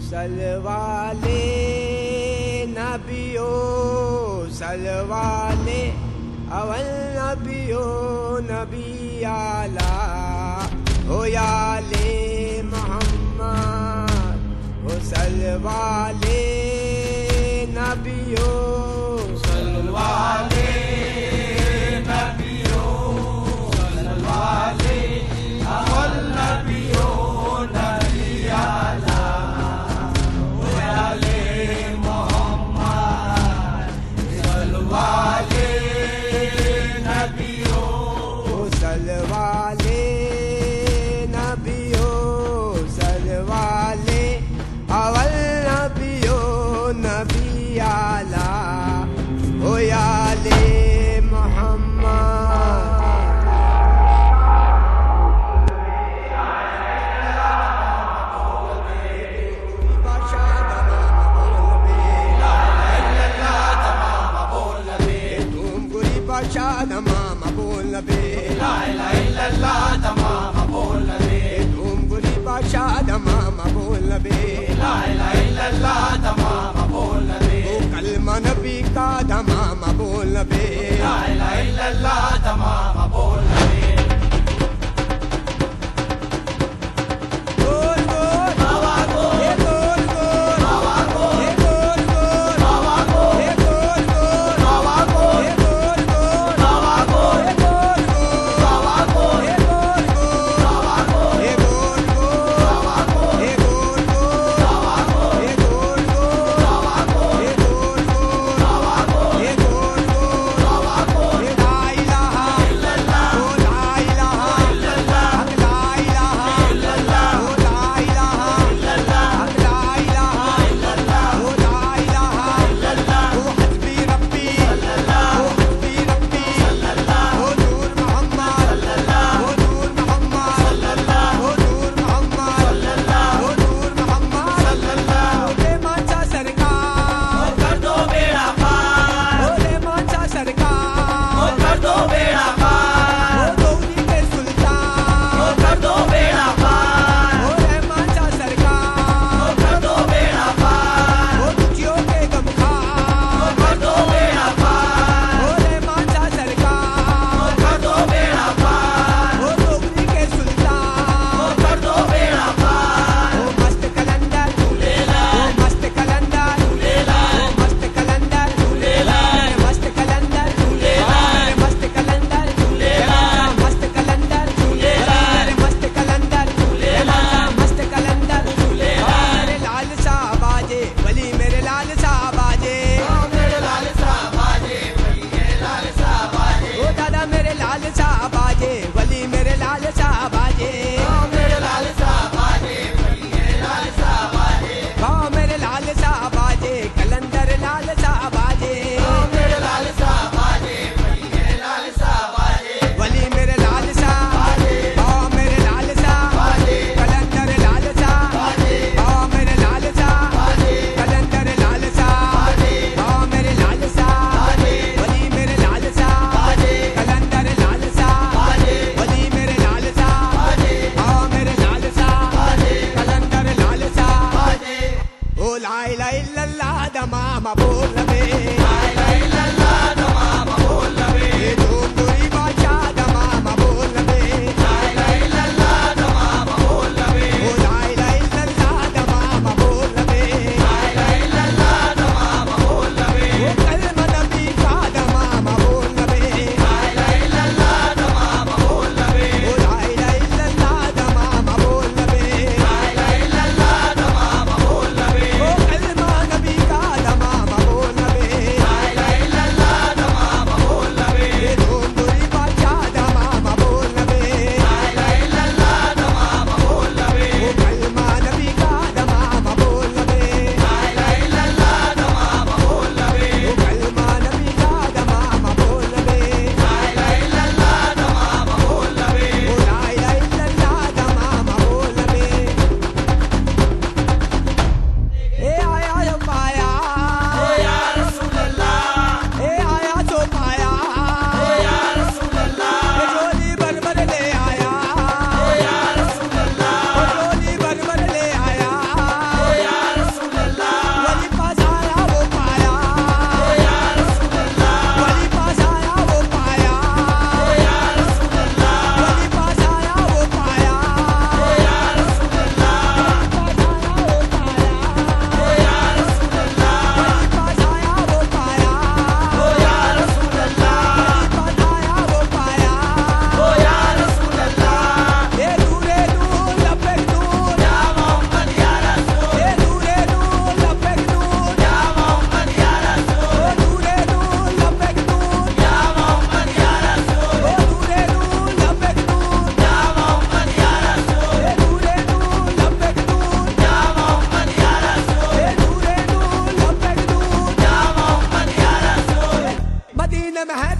salwale nabiyo salwale awal nabiyo nabi ala o le muhammad o salwale nabiyo कल मन لا दमाम बोल वे da adama mabulabe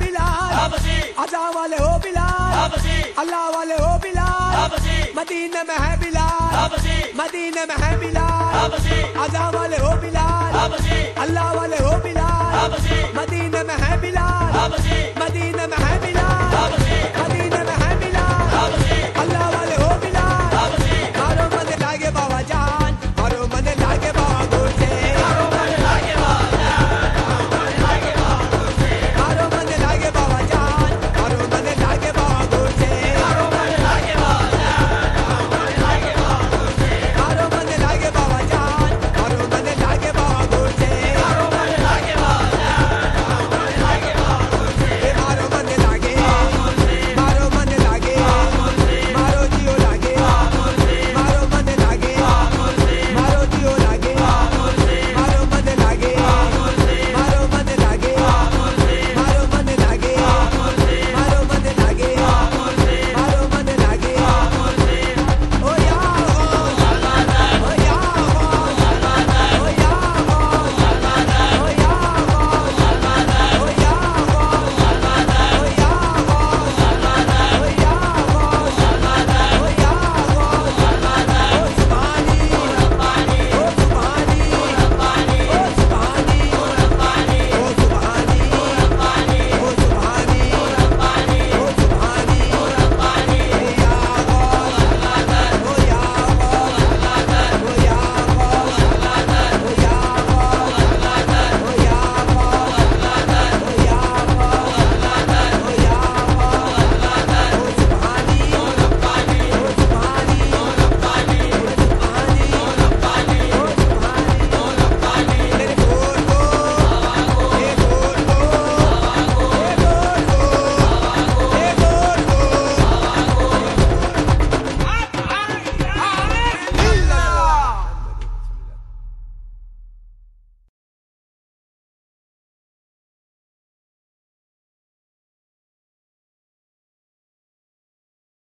Bilal. अजा वाले हो बिलाल। अल्लाह वाले हो बिलाल। मदीन में है बिलाल। मदीने में है बिलाल। अजा वाले हो बिलाल। अल्लाह वाले हो बिलाल। मदीन में है बिलाल। मदीने में